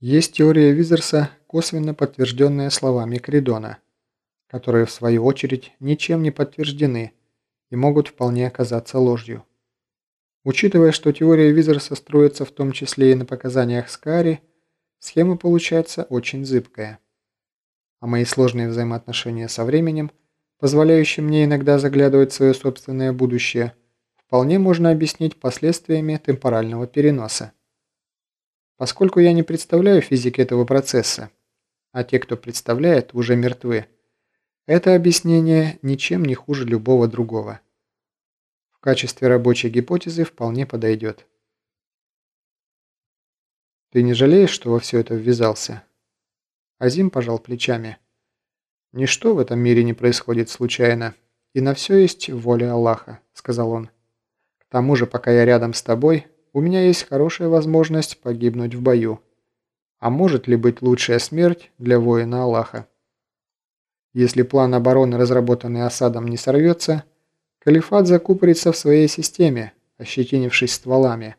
Есть теория Визерса, косвенно подтвержденная словами Кридона, которые в свою очередь ничем не подтверждены и могут вполне оказаться ложью. Учитывая, что теория Визерса строится в том числе и на показаниях Скари, схема получается очень зыбкая. А мои сложные взаимоотношения со временем, позволяющие мне иногда заглядывать в свое собственное будущее, вполне можно объяснить последствиями темпорального переноса. Поскольку я не представляю физики этого процесса, а те, кто представляет, уже мертвы, это объяснение ничем не хуже любого другого. В качестве рабочей гипотезы вполне подойдет. Ты не жалеешь, что во все это ввязался? Азим пожал плечами. Ничто в этом мире не происходит случайно, и на все есть воля Аллаха, сказал он. К тому же, пока я рядом с тобой, у меня есть хорошая возможность погибнуть в бою. А может ли быть лучшая смерть для воина Аллаха? Если план обороны, разработанный Асадом, не сорвется, Калифат закупорится в своей системе, ощетинившись стволами.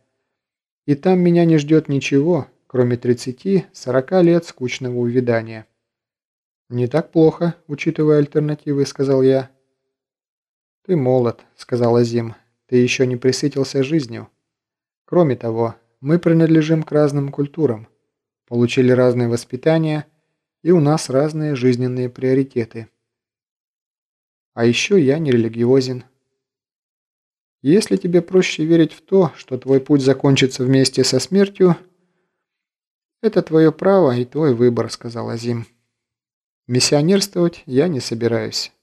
И там меня не ждет ничего, кроме 30-40 лет скучного увядания. «Не так плохо, учитывая альтернативы», — сказал я. «Ты молод», — сказал Азим. «Ты еще не присытился жизнью». Кроме того, мы принадлежим к разным культурам, получили разное воспитание, и у нас разные жизненные приоритеты. А еще я не религиозен. Если тебе проще верить в то, что твой путь закончится вместе со смертью, это твое право и твой выбор, сказал Азим. Миссионерствовать я не собираюсь.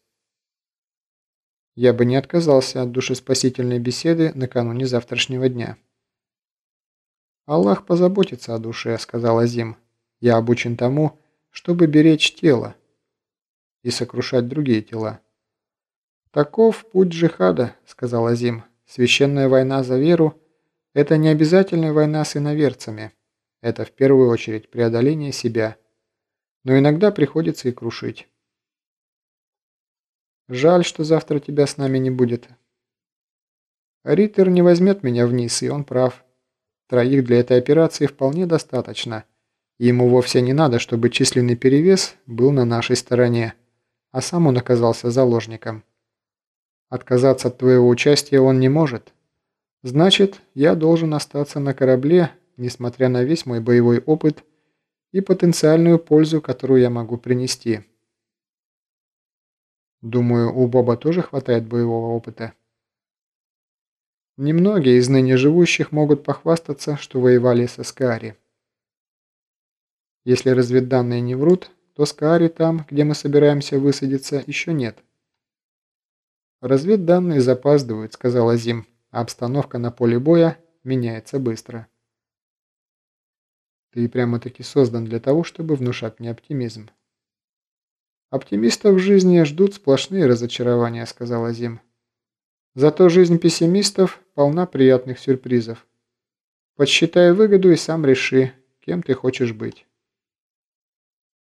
Я бы не отказался от душеспасительной беседы накануне завтрашнего дня. «Аллах позаботится о душе», — сказал Азим. «Я обучен тому, чтобы беречь тело и сокрушать другие тела». «Таков путь джихада», — сказал Азим. «Священная война за веру — это не обязательная война с иноверцами. Это в первую очередь преодоление себя. Но иногда приходится и крушить». «Жаль, что завтра тебя с нами не будет». «Риттер не возьмет меня вниз, и он прав». Троих для этой операции вполне достаточно. Ему вовсе не надо, чтобы численный перевес был на нашей стороне, а сам он оказался заложником. Отказаться от твоего участия он не может. Значит, я должен остаться на корабле, несмотря на весь мой боевой опыт и потенциальную пользу, которую я могу принести. Думаю, у Боба тоже хватает боевого опыта. Немногие из ныне живущих могут похвастаться, что воевали со Скаари. Если разведданные не врут, то Скаари там, где мы собираемся высадиться, еще нет. «Разведданные запаздывают», — сказал Азим, а обстановка на поле боя меняется быстро. Ты прямо-таки создан для того, чтобы внушать мне оптимизм. Оптимистов в жизни ждут сплошные разочарования, сказал Азим. Зато жизнь пессимистов полна приятных сюрпризов. Подсчитай выгоду и сам реши, кем ты хочешь быть.